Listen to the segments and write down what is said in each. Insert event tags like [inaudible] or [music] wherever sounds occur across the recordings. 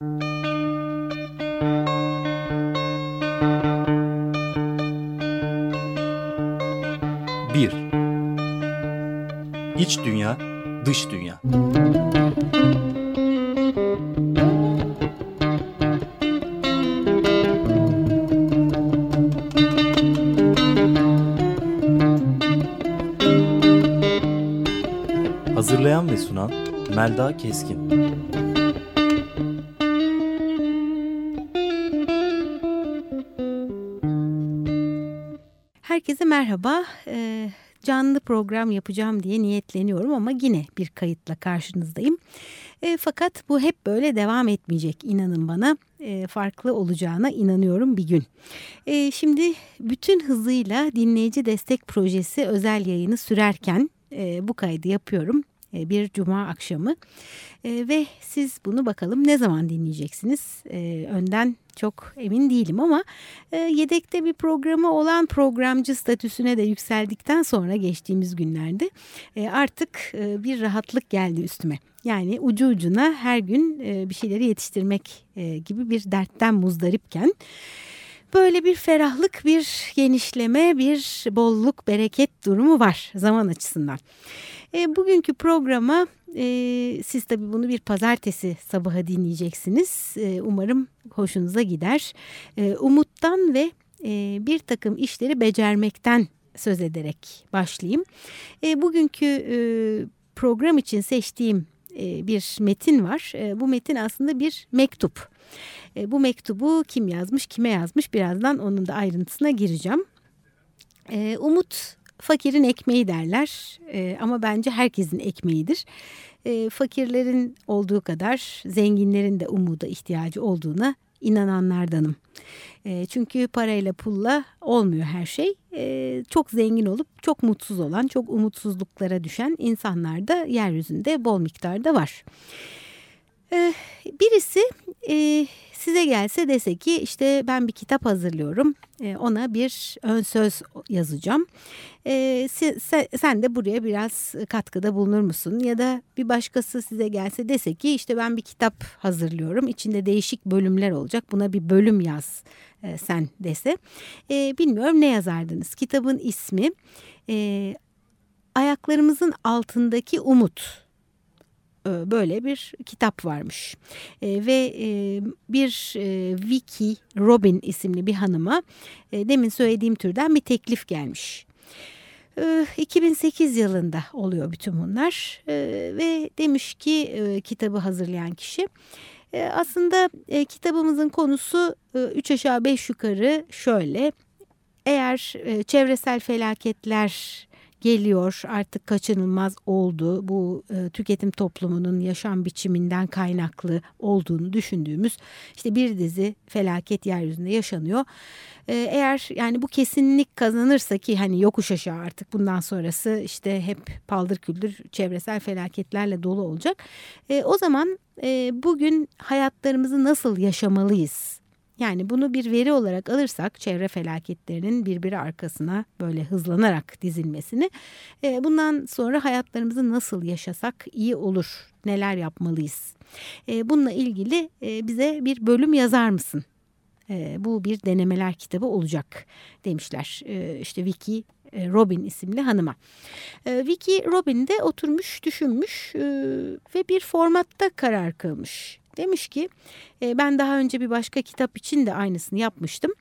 Bir. İç dünya, dış dünya. Hazırlayan ve sunan Melda Keskin. Merhaba. Ee, canlı program yapacağım diye niyetleniyorum ama yine bir kayıtla karşınızdayım. E, fakat bu hep böyle devam etmeyecek inanın bana. E, farklı olacağına inanıyorum bir gün. E, şimdi bütün hızıyla dinleyici destek projesi özel yayını sürerken e, bu kaydı yapıyorum bir cuma akşamı e, ve siz bunu bakalım ne zaman dinleyeceksiniz e, önden çok emin değilim ama e, yedekte bir programı olan programcı statüsüne de yükseldikten sonra geçtiğimiz günlerde e, artık e, bir rahatlık geldi üstüme. Yani ucu ucuna her gün e, bir şeyleri yetiştirmek e, gibi bir dertten muzdaripken böyle bir ferahlık, bir genişleme, bir bolluk, bereket durumu var zaman açısından. E, bugünkü programa e, siz tabii bunu bir pazartesi sabahı dinleyeceksiniz. E, umarım hoşunuza gider. E, umuttan ve e, bir takım işleri becermekten söz ederek başlayayım. E, bugünkü e, program için seçtiğim e, bir metin var. E, bu metin aslında bir mektup. E, bu mektubu kim yazmış, kime yazmış birazdan onun da ayrıntısına gireceğim. E, Umut fakirin ekmeği derler e, ama bence herkesin ekmeğidir. E, fakirlerin olduğu kadar zenginlerin de umuda ihtiyacı olduğuna inananlardanım. E, çünkü parayla pulla olmuyor her şey. E, çok zengin olup çok mutsuz olan, çok umutsuzluklara düşen insanlar da yeryüzünde bol miktarda var. E, birisi e, size gelse dese ki işte ben bir kitap hazırlıyorum. E, ona bir ön söz yazacağım. Sen, de buraya biraz katkıda bulunur musun? Ya da bir başkası size gelse dese ki işte ben bir kitap hazırlıyorum. İçinde değişik bölümler olacak. Buna bir bölüm yaz sen dese. Bilmiyorum ne yazardınız? Kitabın ismi ayaklarımızın altındaki umut böyle bir kitap varmış. E, ve e, bir e, Vicky Robin isimli bir hanıma e, demin söylediğim türden bir teklif gelmiş. E, 2008 yılında oluyor bütün bunlar e, ve demiş ki e, kitabı hazırlayan kişi e, aslında e, kitabımızın konusu e, üç aşağı beş yukarı şöyle eğer e, çevresel felaketler geliyor artık kaçınılmaz oldu bu e, tüketim toplumunun yaşam biçiminden kaynaklı olduğunu düşündüğümüz işte bir dizi felaket yeryüzünde yaşanıyor. E, eğer yani bu kesinlik kazanırsa ki hani yokuş aşağı artık bundan sonrası işte hep paldır küldür çevresel felaketlerle dolu olacak. E, o zaman e, bugün hayatlarımızı nasıl yaşamalıyız? Yani bunu bir veri olarak alırsak çevre felaketlerinin birbiri arkasına böyle hızlanarak dizilmesini e, bundan sonra hayatlarımızı nasıl yaşasak iyi olur neler yapmalıyız e, bununla ilgili e, bize bir bölüm yazar mısın bu bir denemeler kitabı olacak demişler işte Vicky Robin isimli hanıma. Vicky Robin de oturmuş düşünmüş ve bir formatta karar kılmış. Demiş ki e, ben daha önce bir başka kitap için de aynısını yapmıştım.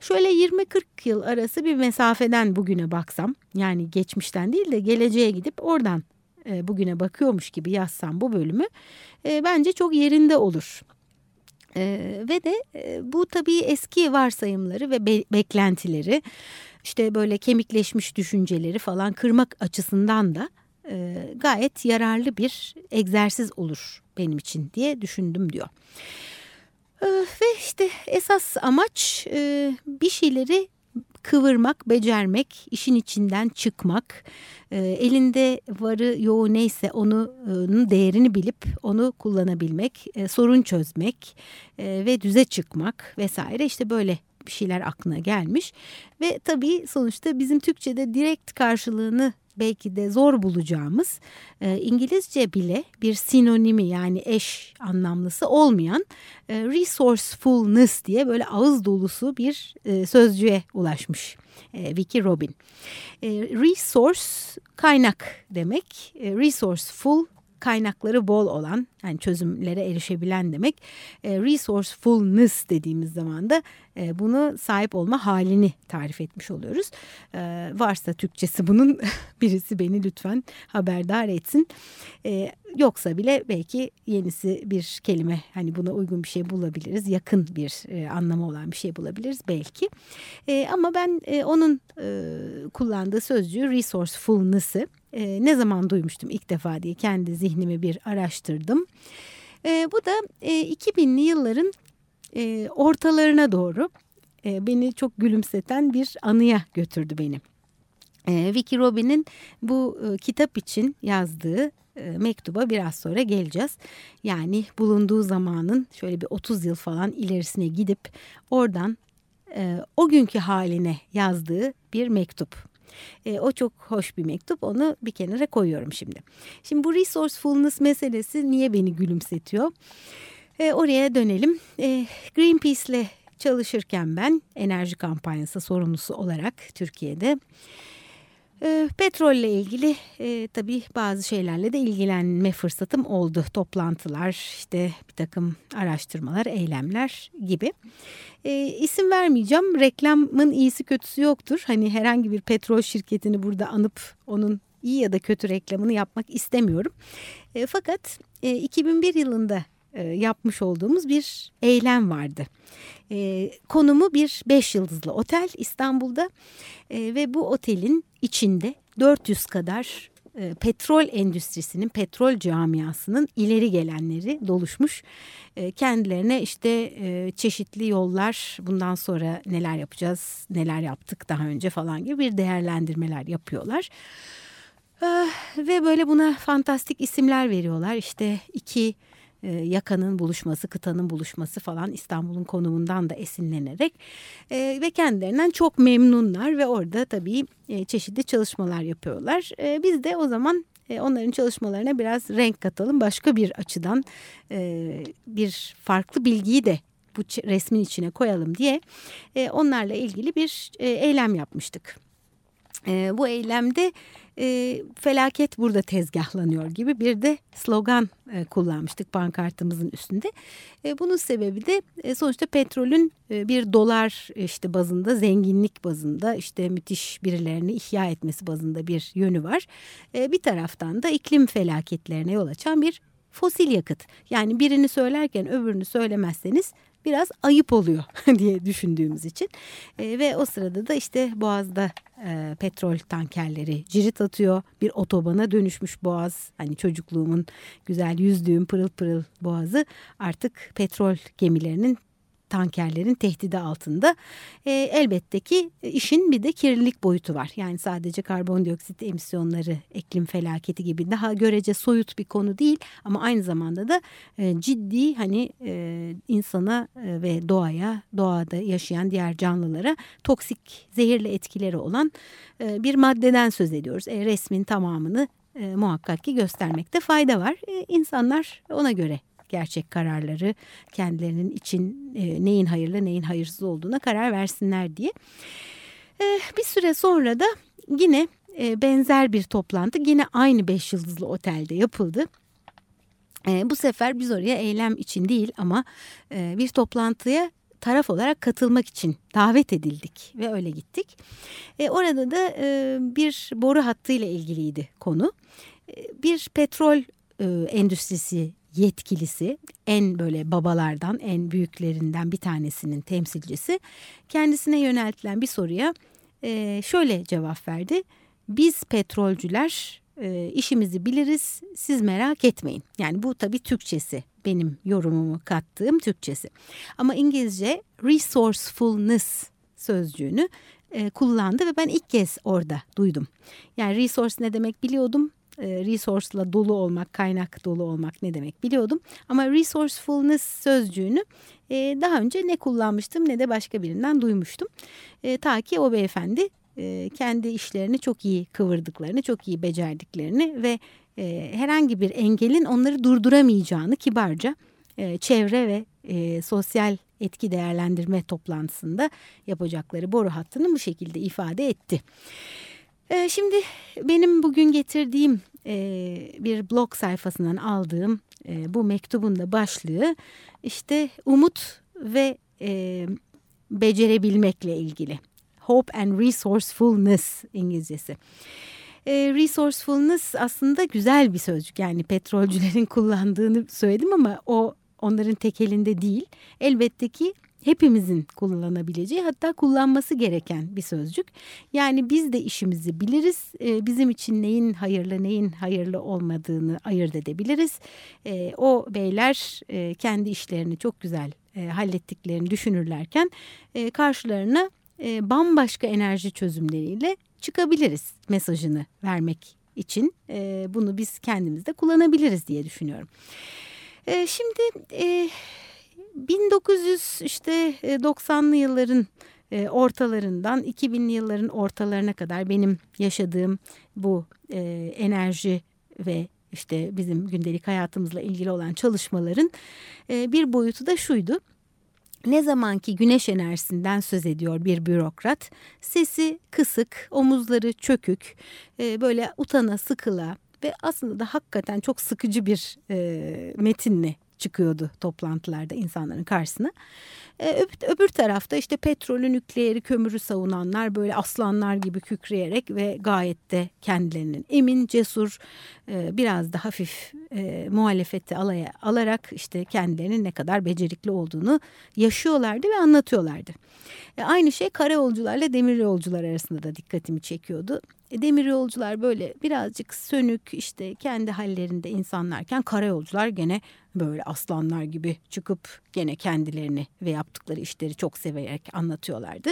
Şöyle 20-40 yıl arası bir mesafeden bugüne baksam yani geçmişten değil de geleceğe gidip oradan e, bugüne bakıyormuş gibi yazsam bu bölümü e, bence çok yerinde olur. Ee, ve de e, bu tabii eski varsayımları ve be beklentileri işte böyle kemikleşmiş düşünceleri falan kırmak açısından da e, gayet yararlı bir egzersiz olur benim için diye düşündüm diyor. E, ve işte esas amaç e, bir şeyleri kıvırmak, becermek, işin içinden çıkmak, elinde varı yoğu neyse onun değerini bilip onu kullanabilmek, sorun çözmek ve düze çıkmak vesaire işte böyle bir şeyler aklına gelmiş. Ve tabii sonuçta bizim Türkçe'de direkt karşılığını belki de zor bulacağımız e, İngilizce bile bir sinonimi yani eş anlamlısı olmayan e, resourcefulness diye böyle ağız dolusu bir e, sözcüğe ulaşmış e, Vicky Robin. E, resource kaynak demek, e, resourceful kaynakları bol olan yani çözümlere erişebilen demek. E, resourcefulness dediğimiz zaman da e, bunu sahip olma halini tarif etmiş oluyoruz. E, varsa Türkçesi bunun [laughs] birisi beni lütfen haberdar etsin. E, yoksa bile belki yenisi bir kelime hani buna uygun bir şey bulabiliriz. Yakın bir e, anlamı olan bir şey bulabiliriz belki. E, ama ben e, onun e, kullandığı sözcüğü resourcefulness'ı e, ne zaman duymuştum ilk defa diye kendi zihnimi bir araştırdım. E, bu da e, 2000'li yılların e, ortalarına doğru e, beni çok gülümseten bir anıya götürdü beni. E, Vicky Robin'in bu e, kitap için yazdığı e, mektuba biraz sonra geleceğiz. Yani bulunduğu zamanın şöyle bir 30 yıl falan ilerisine gidip oradan e, o günkü haline yazdığı bir mektup. E, o çok hoş bir mektup. Onu bir kenara koyuyorum şimdi. Şimdi bu resourcefulness meselesi niye beni gülümsetiyor? E, oraya dönelim. E, Greenpeace'le çalışırken ben enerji kampanyası sorumlusu olarak Türkiye'de e, petrolle ilgili e, tabii bazı şeylerle de ilgilenme fırsatım oldu. Toplantılar, işte bir takım araştırmalar, eylemler gibi. E, isim vermeyeceğim. Reklamın iyisi kötüsü yoktur. Hani herhangi bir petrol şirketini burada anıp onun iyi ya da kötü reklamını yapmak istemiyorum. E, fakat e, 2001 yılında e, yapmış olduğumuz bir eylem vardı. E, konumu bir beş yıldızlı otel İstanbul'da e, ve bu otelin içinde 400 kadar petrol endüstrisinin, petrol camiasının ileri gelenleri doluşmuş. Kendilerine işte çeşitli yollar, bundan sonra neler yapacağız, neler yaptık daha önce falan gibi bir değerlendirmeler yapıyorlar. E, ve böyle buna fantastik isimler veriyorlar. İşte iki e, yakanın buluşması, kıtanın buluşması falan İstanbul'un konumundan da esinlenerek e, ve kendilerinden çok memnunlar ve orada tabii e, çeşitli çalışmalar yapıyorlar. E, biz de o zaman e, onların çalışmalarına biraz renk katalım başka bir açıdan e, bir farklı bilgiyi de bu resmin içine koyalım diye e, onlarla ilgili bir eylem yapmıştık. Bu eylemde e, felaket burada tezgahlanıyor gibi bir de slogan e, kullanmıştık pankartımızın üstünde. E, bunun sebebi de e, sonuçta petrolün e, bir dolar işte bazında zenginlik bazında işte müthiş birilerini ihya etmesi bazında bir yönü var. E, bir taraftan da iklim felaketlerine yol açan bir fosil yakıt. Yani birini söylerken öbürünü söylemezseniz biraz ayıp oluyor [laughs] diye düşündüğümüz için. E, ve o sırada da işte Boğaz'da e, petrol tankerleri cirit atıyor. Bir otobana dönüşmüş Boğaz. Hani çocukluğumun güzel yüzdüğüm pırıl pırıl Boğazı artık petrol gemilerinin tankerlerin tehdidi altında. E, elbette ki işin bir de kirlilik boyutu var. Yani sadece karbondioksit emisyonları, iklim felaketi gibi daha görece soyut bir konu değil. Ama aynı zamanda da e, ciddi hani e, insana e, ve doğaya, doğada yaşayan diğer canlılara toksik, zehirli etkileri olan e, bir maddeden söz ediyoruz. E, resmin tamamını e, muhakkak ki göstermekte fayda var. E, insanlar ona göre gerçek kararları kendilerinin için e, neyin hayırlı neyin hayırsız olduğuna karar versinler diye. E, bir süre sonra da yine e, benzer bir toplantı yine aynı beş yıldızlı otelde yapıldı. E, bu sefer biz oraya eylem için değil ama e, bir toplantıya taraf olarak katılmak için davet edildik ve öyle gittik. E, orada da e, bir boru hattıyla ilgiliydi konu. E, bir petrol e, endüstrisi yetkilisi en böyle babalardan en büyüklerinden bir tanesinin temsilcisi kendisine yöneltilen bir soruya e, şöyle cevap verdi. Biz petrolcüler e, işimizi biliriz siz merak etmeyin. Yani bu tabii Türkçesi benim yorumumu kattığım Türkçesi. Ama İngilizce resourcefulness sözcüğünü e, kullandı ve ben ilk kez orada duydum. Yani resource ne demek biliyordum e, resource'la dolu olmak, kaynak dolu olmak ne demek biliyordum. Ama resourcefulness sözcüğünü e, daha önce ne kullanmıştım ne de başka birinden duymuştum. E, ta ki o beyefendi e, kendi işlerini çok iyi kıvırdıklarını, çok iyi becerdiklerini ve herhangi bir engelin onları durduramayacağını kibarca çevre ve sosyal etki değerlendirme toplantısında yapacakları boru hattını bu şekilde ifade etti. E, şimdi benim bugün getirdiğim e, bir blog sayfasından aldığım e, bu mektubun da başlığı işte umut ve e, becerebilmekle ilgili. Hope and Resourcefulness İngilizcesi. E, resourcefulness aslında güzel bir sözcük yani petrolcülerin [laughs] kullandığını söyledim ama o onların tekelinde değil. Elbette ki hepimizin kullanabileceği hatta kullanması gereken bir sözcük. Yani biz de işimizi biliriz. E, bizim için neyin hayırlı neyin hayırlı olmadığını ayırt edebiliriz. E, o beyler e, kendi işlerini çok güzel hallettiklerini düşünürlerken e, karşılarına bambaşka enerji çözümleriyle çıkabiliriz mesajını vermek için. Bunu biz kendimizde kullanabiliriz diye düşünüyorum. E, şimdi 1900 işte 90'lı yılların e, ortalarından 2000'li yılların ortalarına kadar benim yaşadığım bu e, enerji ve işte bizim gündelik hayatımızla ilgili olan çalışmaların e, bir boyutu da şuydu. Ne zamanki güneş enerjisinden söz ediyor bir bürokrat, sesi kısık, omuzları çökük, böyle utana sıkıla ve aslında da hakikaten çok sıkıcı bir metinle çıkıyordu toplantılarda insanların karşısına. E, öbür, tarafta işte petrolü, nükleeri, kömürü savunanlar böyle aslanlar gibi kükreyerek ve gayet de kendilerinin emin, cesur, e, biraz da hafif e, muhalefeti alaya alarak işte kendilerinin ne kadar becerikli olduğunu yaşıyorlardı ve anlatıyorlardı. E, aynı şey karayolcularla demir yolcular arasında da dikkatimi çekiyordu. Demir yolcular böyle birazcık sönük işte kendi hallerinde insanlarken karayolcular gene böyle aslanlar gibi çıkıp gene kendilerini ve yaptıkları işleri çok severek anlatıyorlardı.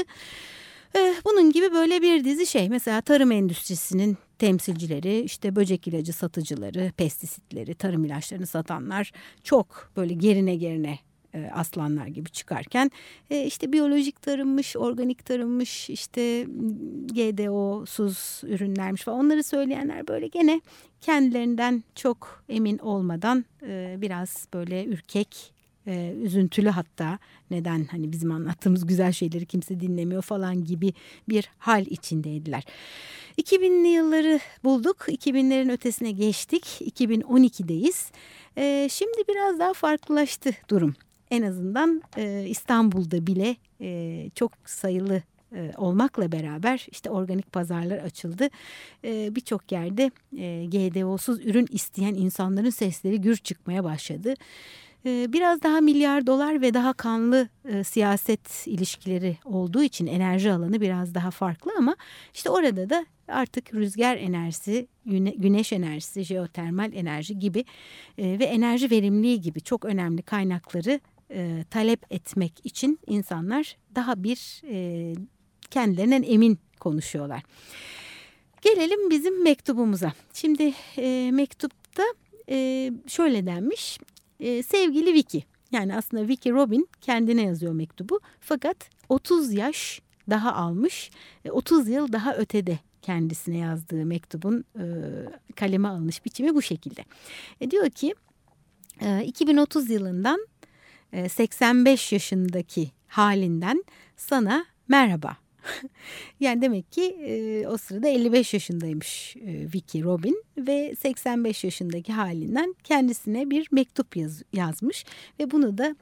E, bunun gibi böyle bir dizi şey mesela tarım endüstrisinin temsilcileri işte böcek ilacı satıcıları pestisitleri tarım ilaçlarını satanlar çok böyle gerine gerine e, aslanlar gibi çıkarken e, işte biyolojik tarımmış, organik tarımmış, işte GDO'suz ürünlermiş falan onları söyleyenler böyle gene kendilerinden çok emin olmadan e, biraz böyle ürkek üzüntülü hatta neden hani bizim anlattığımız güzel şeyleri kimse dinlemiyor falan gibi bir hal içindeydiler. 2000'li yılları bulduk. 2000'lerin ötesine geçtik. 2012'deyiz. E, şimdi biraz daha farklılaştı durum en azından e, İstanbul'da bile e, çok sayılı e, olmakla beraber işte organik pazarlar açıldı. E, Birçok yerde e, GDO'suz ürün isteyen insanların sesleri gür çıkmaya başladı. E, biraz daha milyar dolar ve daha kanlı e, siyaset ilişkileri olduğu için enerji alanı biraz daha farklı ama işte orada da artık rüzgar enerjisi, güneş enerjisi, jeotermal enerji gibi e, ve enerji verimliliği gibi çok önemli kaynakları e, talep etmek için insanlar daha bir e, kendilerinden emin konuşuyorlar. Gelelim bizim mektubumuza. Şimdi e, mektupta e, şöyle denmiş. E, sevgili Vicky yani aslında Vicky Robin kendine yazıyor mektubu. Fakat 30 yaş daha almış. 30 yıl daha ötede kendisine yazdığı mektubun e, kaleme alınış biçimi bu şekilde. E, diyor ki e, 2030 yılından 85 yaşındaki halinden sana merhaba. [laughs] yani demek ki o sırada 55 yaşındaymış Vicky Robin ve 85 yaşındaki halinden kendisine bir mektup yaz, yazmış ve bunu da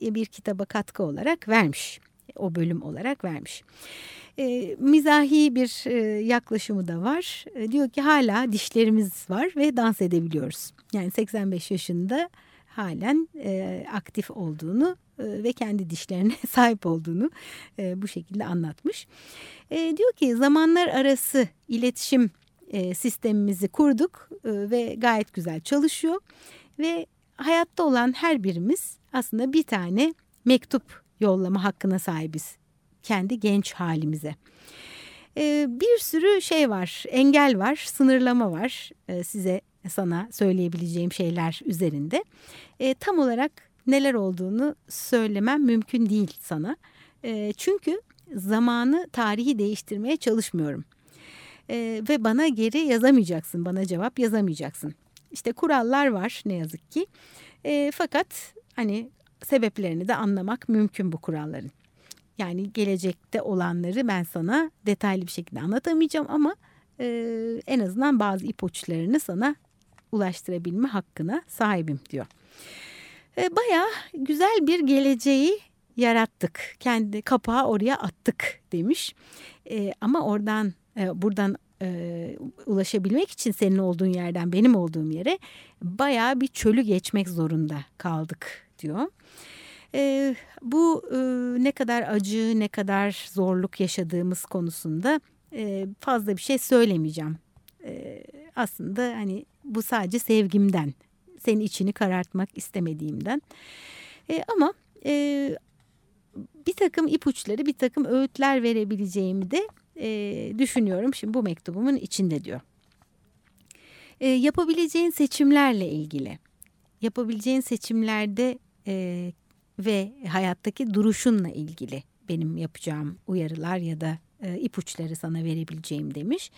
bir kitaba katkı olarak vermiş. O bölüm olarak vermiş. E, mizahi bir e, yaklaşımı da var. E, diyor ki hala dişlerimiz var ve dans edebiliyoruz. Yani 85 yaşında halen e, aktif olduğunu e, ve kendi dişlerine [laughs] sahip olduğunu e, bu şekilde anlatmış. E, diyor ki zamanlar arası iletişim e, sistemimizi kurduk e, ve gayet güzel çalışıyor ve hayatta olan her birimiz aslında bir tane mektup yollama hakkına sahibiz kendi genç halimize. E, bir sürü şey var, engel var, sınırlama var e, size sana söyleyebileceğim şeyler üzerinde. E, tam olarak neler olduğunu söylemem mümkün değil sana. E, çünkü zamanı tarihi değiştirmeye çalışmıyorum. E, ve bana geri yazamayacaksın, bana cevap yazamayacaksın. İşte kurallar var ne yazık ki. E, fakat hani sebeplerini de anlamak mümkün bu kuralların. Yani gelecekte olanları ben sana detaylı bir şekilde anlatamayacağım ama e, en azından bazı ipuçlarını sana ulaştırabilme hakkına sahibim diyor. E, Baya güzel bir geleceği yarattık. Kendi kapağı oraya attık demiş. E, ama oradan e, buradan e, ulaşabilmek için senin olduğun yerden benim olduğum yere baya bir çölü geçmek zorunda kaldık diyor. E, bu e, ne kadar acı ne kadar zorluk yaşadığımız konusunda e, fazla bir şey söylemeyeceğim. E, aslında hani bu sadece sevgimden senin içini karartmak istemediğimden. E, ama e, bir takım ipuçları, bir takım öğütler verebileceğimi de e, düşünüyorum. Şimdi bu mektubumun içinde diyor. E, yapabileceğin seçimlerle ilgili, yapabileceğin seçimlerde e, ve hayattaki duruşunla ilgili benim yapacağım uyarılar ya da e, ipuçları sana verebileceğim demiş.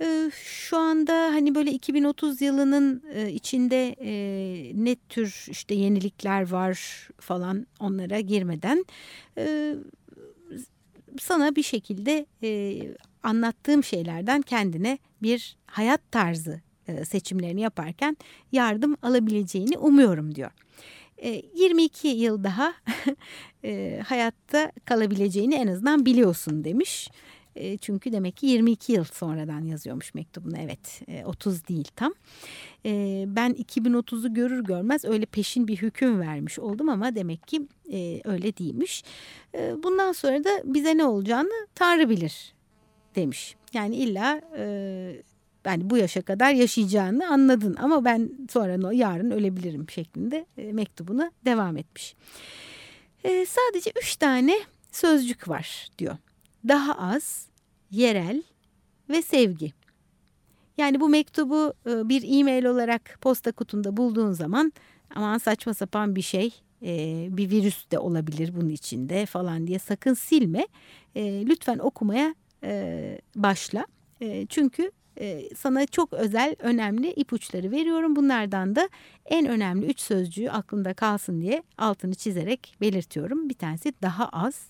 Ee, şu anda hani böyle 2030 yılının e, içinde e, ne tür işte yenilikler var falan onlara girmeden e, sana bir şekilde anlattığım şeylerden kendine bir hayat tarzı seçimlerini yaparken yardım alabileceğini umuyorum diyor. 22 yıl daha [laughs] hayatta kalabileceğini en azından biliyorsun demiş. E, çünkü demek ki 22 yıl sonradan yazıyormuş mektubunu. Evet 30 e, değil tam. E, ben 2030'u görür görmez öyle peşin bir hüküm vermiş oldum ama demek ki öyle değilmiş. bundan sonra da bize ne olacağını Tanrı bilir demiş. Yani illa yani bu yaşa kadar yaşayacağını anladın ama ben sonra yarın ölebilirim şeklinde mektubuna devam etmiş. sadece üç tane sözcük var diyor daha az, yerel ve sevgi. Yani bu mektubu e, bir e-mail olarak posta kutunda bulduğun zaman aman saçma sapan bir şey e, bir virüs de olabilir bunun içinde falan diye sakın silme. E, lütfen okumaya başla. Çünkü sana çok özel önemli ipuçları veriyorum. Bunlardan da en önemli üç sözcüğü aklında kalsın diye altını çizerek belirtiyorum. Bir tanesi daha az,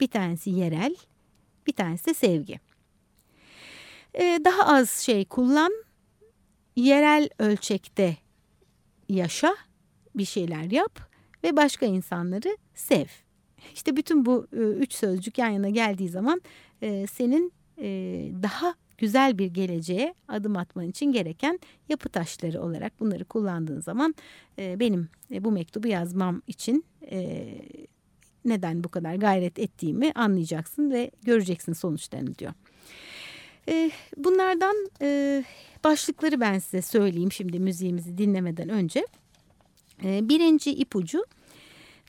bir tanesi yerel, bir tanesi de sevgi. Ee, daha az şey kullan, yerel ölçekte yaşa, bir şeyler yap ve başka insanları sev. İşte bütün bu e, üç sözcük yan yana geldiği zaman e, senin e, daha güzel bir geleceğe adım atman için gereken yapı taşları olarak bunları kullandığın zaman e, benim e, bu mektubu yazmam için e, neden bu kadar gayret ettiğimi anlayacaksın ve göreceksin sonuçlarını diyor. E, bunlardan e, başlıkları ben size söyleyeyim şimdi müziğimizi dinlemeden önce. E, birinci ipucu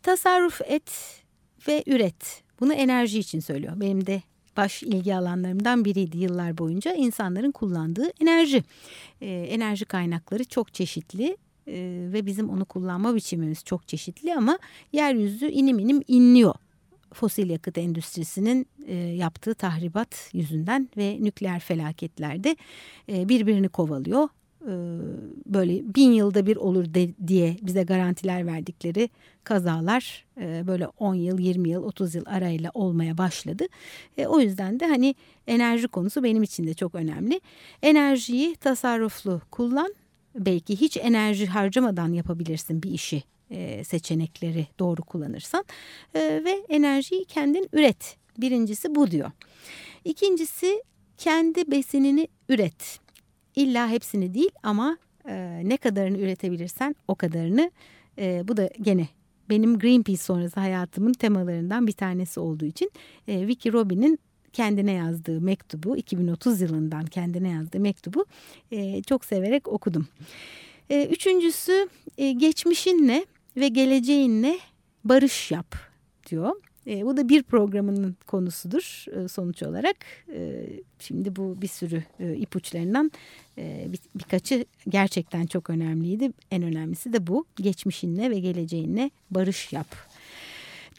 tasarruf et ve üret. Bunu enerji için söylüyor. Benim de baş ilgi alanlarımdan biriydi yıllar boyunca insanların kullandığı enerji. E, enerji kaynakları çok çeşitli e, ve bizim onu kullanma biçimimiz çok çeşitli ama yeryüzü inim inim inliyor fosil yakıt endüstrisinin e, yaptığı tahribat yüzünden ve nükleer felaketlerde e, birbirini kovalıyor. E, böyle bin yılda bir olur de, diye bize garantiler verdikleri kazalar e, böyle 10 yıl, 20 yıl, 30 yıl arayla olmaya başladı. E, o yüzden de hani enerji konusu benim için de çok önemli. Enerjiyi tasarruflu kullan belki hiç enerji harcamadan yapabilirsin bir işi e, seçenekleri doğru kullanırsan e, ve enerjiyi kendin üret. Birincisi bu diyor. İkincisi kendi besinini üret. İlla hepsini değil ama e, ne kadarını üretebilirsen o kadarını. Bu da gene benim Greenpeace sonrası hayatımın temalarından bir tanesi olduğu için e, Vicky Robin'in kendine yazdığı mektubu 2030 yılından kendine yazdığı mektubu e, çok severek okudum. E, üçüncüsü e, geçmişinle ve geleceğinle barış yap diyor. E, bu da bir programının konusudur e, sonuç olarak. E, şimdi bu bir sürü e, ipuçlarından e, bir, birkaçı gerçekten çok önemliydi. En önemlisi de bu. Geçmişinle ve geleceğinle barış yap.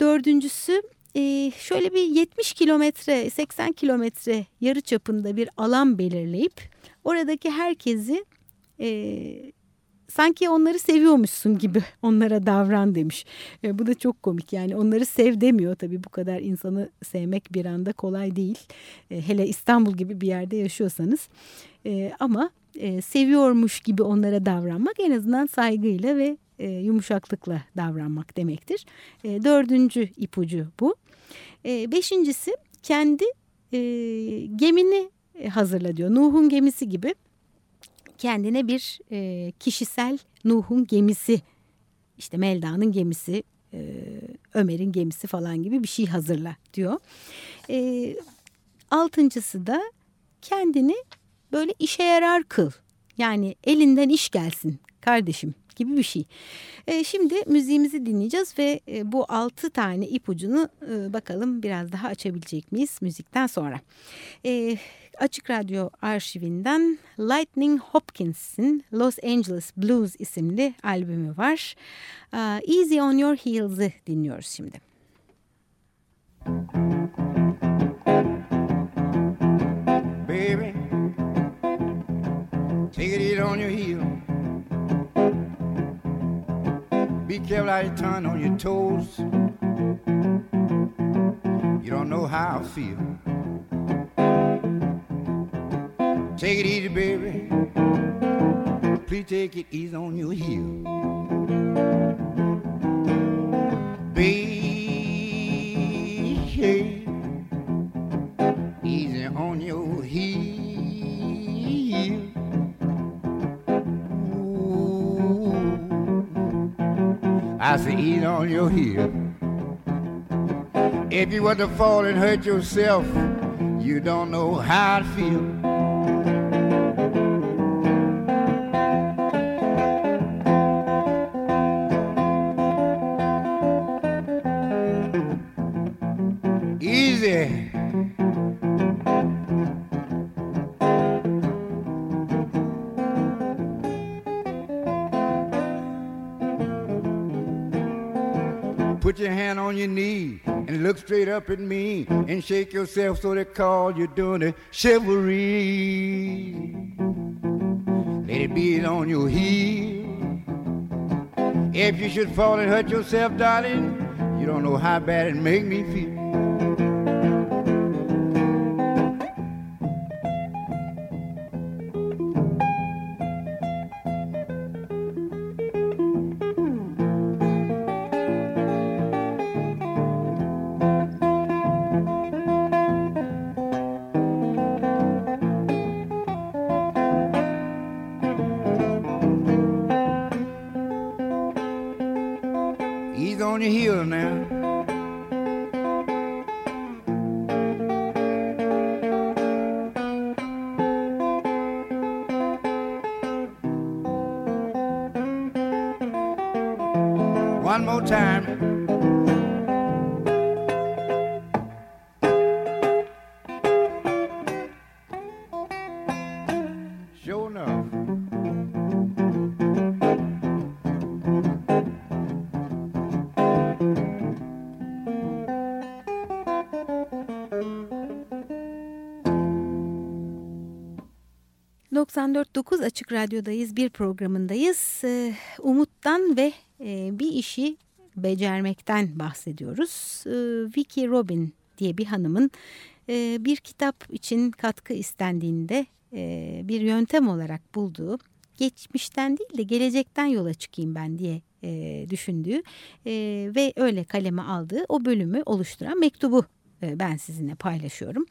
Dördüncüsü e, şöyle bir 70 kilometre 80 kilometre yarı çapında bir alan belirleyip oradaki herkesi e, sanki onları seviyormuşsun gibi [laughs] onlara davran demiş. E, bu da çok komik yani onları sev demiyor tabii bu kadar insanı sevmek bir anda kolay değil. E, hele İstanbul gibi bir yerde yaşıyorsanız e, ama e, seviyormuş gibi onlara davranmak en azından saygıyla ve e, yumuşaklıkla davranmak demektir. E, dördüncü ipucu bu. E, beşincisi kendi e, gemini hazırla diyor. Nuh'un gemisi gibi kendine bir e, kişisel Nuh'un gemisi işte Melda'nın gemisi e, Ömer'in gemisi falan gibi bir şey hazırla diyor. E, altıncısı da kendini böyle işe yarar kıl. Yani elinden iş gelsin kardeşim gibi bir şey. E, şimdi müziğimizi dinleyeceğiz ve e, bu altı tane ipucunu e, bakalım biraz daha açabilecek miyiz müzikten sonra. E, Açık Radyo arşivinden Lightning Hopkins'in Los Angeles Blues isimli albümü var. Uh, Easy on Your Heels'ı dinliyoruz şimdi. Baby, take it on your heel. Be careful how you turn on your toes. You don't know how I feel. Take it easy, baby. Please take it easy on your heel. Baby, Say easy on your heel. If you were to fall and hurt yourself, you don't know how to feel. Up at me and shake yourself so they call you doing it chivalry. Let it be on your heel. If you should fall and hurt yourself, darling, you don't know how bad it make me feel. on your heels now. ...94.9 Açık Radyo'dayız, bir programındayız. Ee, Umut'tan ve e, bir işi becermekten bahsediyoruz. E, Vicky Robin diye bir hanımın e, bir kitap için katkı istendiğinde e, bir yöntem olarak bulduğu geçmişten değil de gelecekten yola çıkayım ben diye düşündüğü ve öyle kaleme aldığı o bölümü oluşturan mektubu ben sizinle paylaşıyorum.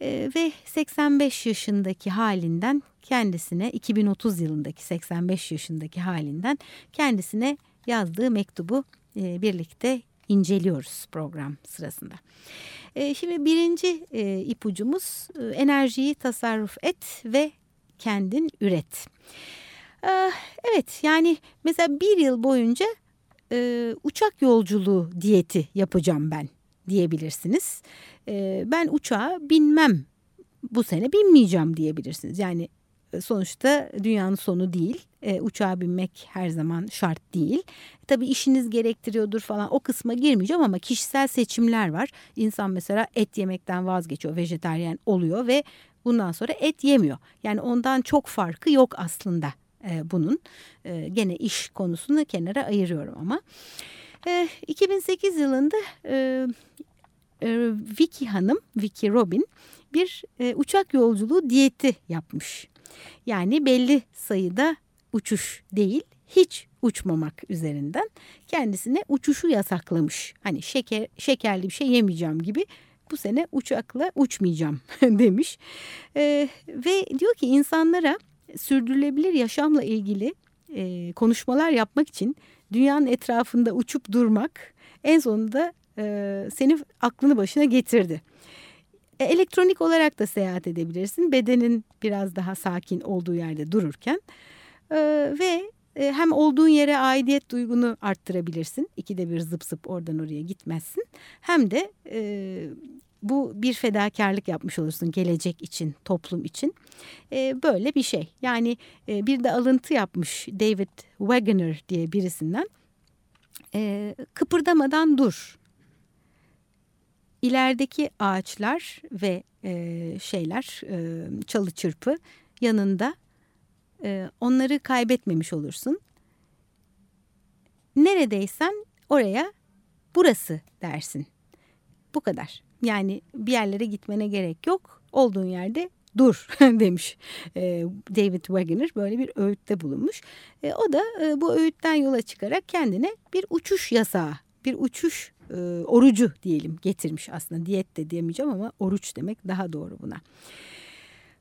E, ve 85 yaşındaki halinden kendisine 2030 yılındaki 85 yaşındaki halinden kendisine yazdığı mektubu e, birlikte inceliyoruz program sırasında. E, şimdi birinci e, ipucumuz enerjiyi tasarruf et ve kendin üret. Evet yani mesela bir yıl boyunca uçak yolculuğu diyeti yapacağım ben diyebilirsiniz. E, ben uçağa binmem bu sene binmeyeceğim diyebilirsiniz. Yani sonuçta dünyanın sonu değil. E, uçağa binmek her zaman şart değil. Tabii işiniz gerektiriyordur falan o kısma girmeyeceğim ama kişisel seçimler var. İnsan mesela et yemekten vazgeçiyor, vejetaryen oluyor ve bundan sonra et yemiyor. Yani ondan çok farkı yok aslında e, bunun. E, gene iş konusunu kenara ayırıyorum ama. E, 2008 yılında e, e, Vicky Hanım, Vicky Robin bir uçak yolculuğu diyeti yapmış. Yani belli sayıda uçuş değil, hiç uçmamak üzerinden kendisine uçuşu yasaklamış. Hani şeker şekerli bir şey yemeyeceğim gibi bu sene uçakla uçmayacağım [laughs] demiş. E, ve diyor ki insanlara sürdürülebilir yaşamla ilgili e, konuşmalar yapmak için dünyanın etrafında uçup durmak en sonunda e, seni aklını başına getirdi. E, elektronik olarak da seyahat edebilirsin. Bedenin biraz daha sakin olduğu yerde dururken. E, ve e, hem olduğun yere aidiyet duygunu arttırabilirsin. İkide bir zıp zıp oradan oraya gitmezsin. Hem de e, bu bir fedakarlık yapmış olursun gelecek için, toplum için. E, böyle bir şey. Yani e, bir de alıntı yapmış David Wagner diye birisinden. E, kıpırdamadan dur ilerideki ağaçlar ve e, şeyler e, çalı çırpı yanında e, onları kaybetmemiş olursun. Neredeysen oraya burası dersin. Bu kadar. Yani bir yerlere gitmene gerek yok. Olduğun yerde dur [laughs] demiş e, David Wagner böyle bir öğütte bulunmuş. E, o da e, bu öğütten yola çıkarak kendine bir uçuş yasağı, bir uçuş orucu diyelim getirmiş aslında diyet de diyemeyeceğim ama oruç demek daha doğru buna.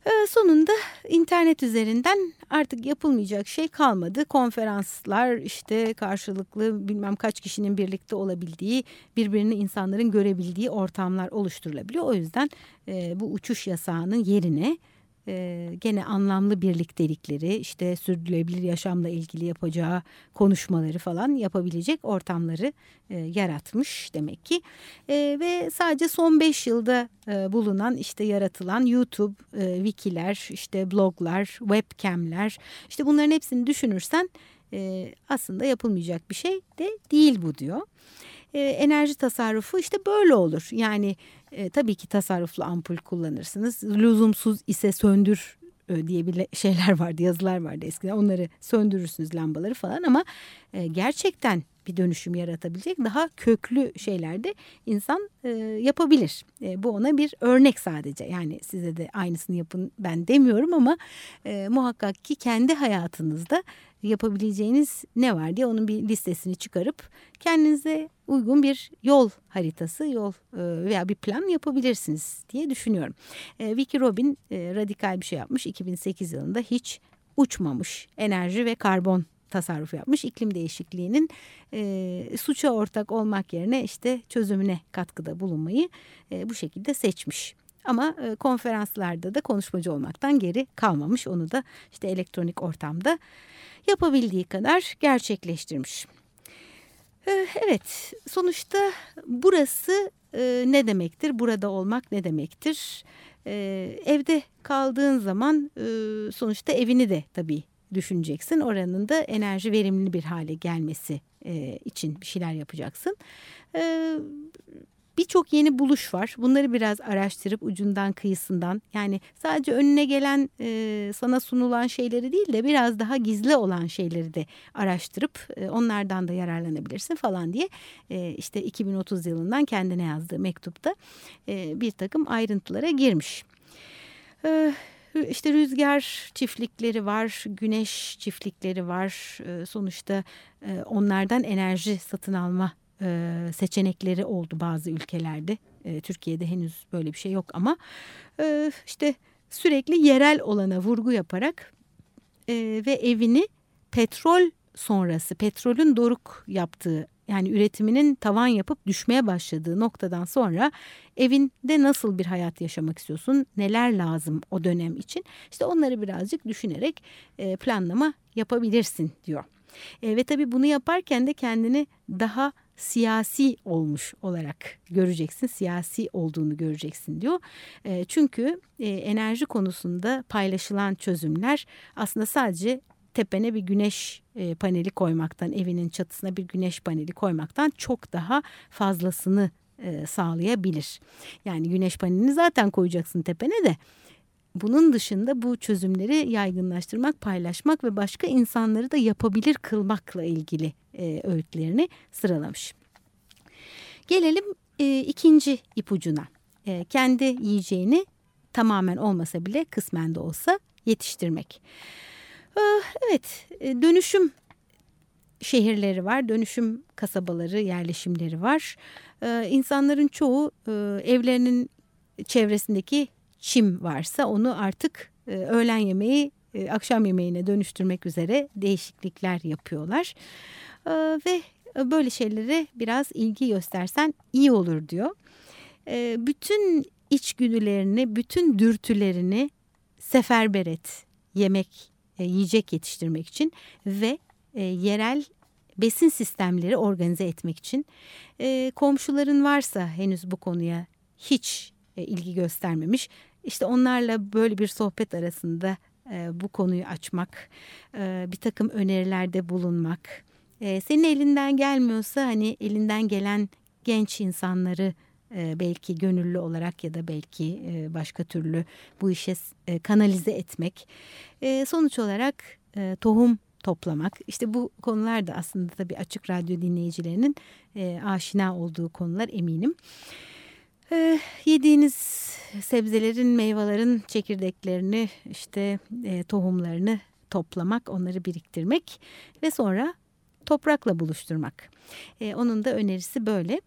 E, sonunda internet üzerinden artık yapılmayacak şey kalmadı. Konferanslar işte karşılıklı bilmem kaç kişinin birlikte olabildiği birbirini insanların görebildiği ortamlar oluşturulabiliyor. O yüzden e, bu uçuş yasağının yerine e, gene anlamlı birliktelikleri işte sürdürülebilir yaşamla ilgili yapacağı konuşmaları falan yapabilecek ortamları e, yaratmış demek ki e, ve sadece son beş yılda e, bulunan işte yaratılan YouTube, e, wikiler, işte bloglar, webcamler işte bunların hepsini düşünürsen e, aslında yapılmayacak bir şey de değil bu diyor. E, enerji tasarrufu işte böyle olur. Yani e, tabii ki tasarruflu ampul kullanırsınız. Lüzumsuz ise söndür e, diye bir şeyler vardı, yazılar vardı eskiden. Onları söndürürsünüz lambaları falan ama e, gerçekten bir dönüşüm yaratabilecek daha köklü şeylerde insan e, yapabilir. E, bu ona bir örnek sadece. Yani size de aynısını yapın ben demiyorum ama e, muhakkak ki kendi hayatınızda yapabileceğiniz ne var diye onun bir listesini çıkarıp kendinize uygun bir yol haritası, yol e, veya bir plan yapabilirsiniz diye düşünüyorum. E, Vicky Robin e, radikal bir şey yapmış. 2008 yılında hiç uçmamış enerji ve karbon tasarrufu yapmış. İklim değişikliğinin e, suça ortak olmak yerine işte çözümüne katkıda bulunmayı e, bu şekilde seçmiş. Ama e, konferanslarda da konuşmacı olmaktan geri kalmamış. Onu da işte elektronik ortamda yapabildiği kadar gerçekleştirmiş. E, evet sonuçta burası e, ne demektir? Burada olmak ne demektir? E, evde kaldığın zaman e, sonuçta evini de tabii düşüneceksin. Oranın da enerji verimli bir hale gelmesi e, için bir şeyler yapacaksın. E, Birçok yeni buluş var. Bunları biraz araştırıp ucundan kıyısından yani sadece önüne gelen e, sana sunulan şeyleri değil de biraz daha gizli olan şeyleri de araştırıp e, onlardan da yararlanabilirsin falan diye e, işte 2030 yılından kendine yazdığı mektupta e, bir takım ayrıntılara girmiş. E, işte rüzgar çiftlikleri var, güneş çiftlikleri var. E, sonuçta e, onlardan enerji satın alma e, seçenekleri oldu bazı ülkelerde. E, Türkiye'de henüz böyle bir şey yok ama işte sürekli yerel olana vurgu yaparak ve evini petrol sonrası petrolün doruk yaptığı yani üretiminin tavan yapıp düşmeye başladığı noktadan sonra evinde nasıl bir hayat yaşamak istiyorsun? Neler lazım o dönem için? İşte onları birazcık düşünerek planlama yapabilirsin diyor. E, ve tabii bunu yaparken de kendini daha siyasi olmuş olarak göreceksin. Siyasi olduğunu göreceksin diyor. E, çünkü e, enerji konusunda paylaşılan çözümler aslında sadece tepene bir güneş e, paneli koymaktan, evinin çatısına bir güneş paneli koymaktan çok daha fazlasını e, sağlayabilir. Yani güneş panelini zaten koyacaksın tepene de bunun dışında bu çözümleri yaygınlaştırmak, paylaşmak ve başka insanları da yapabilir kılmakla ilgili e, öğütlerini sıralamış. Gelelim e, ikinci ipucuna. E, kendi yiyeceğini tamamen olmasa bile kısmen de olsa yetiştirmek. E, evet, e, dönüşüm şehirleri var, dönüşüm kasabaları, yerleşimleri var. Ee, insanların çoğu e, evlerinin çevresindeki çim varsa onu artık e, öğlen yemeği e, akşam yemeğine dönüştürmek üzere değişiklikler yapıyorlar. E, ve böyle şeylere biraz ilgi göstersen iyi olur diyor. E, bütün içgüdülerini, bütün dürtülerini seferber et yemek, e, yiyecek yetiştirmek için ve e, yerel besin sistemleri organize etmek için. E, komşuların varsa henüz bu konuya hiç e, ilgi göstermemiş. İşte onlarla böyle bir sohbet arasında e, bu konuyu açmak e, bir takım önerilerde bulunmak. E, senin elinden gelmiyorsa hani elinden gelen genç insanları e, belki gönüllü olarak ya da belki e, başka türlü bu işe e, kanalize etmek sonuç olarak tohum toplamak. İşte bu konular da aslında tabii açık radyo dinleyicilerinin aşina olduğu konular eminim. Yediğiniz sebzelerin, meyvelerin çekirdeklerini, işte tohumlarını toplamak, onları biriktirmek ve sonra toprakla buluşturmak. Onun da önerisi böyle.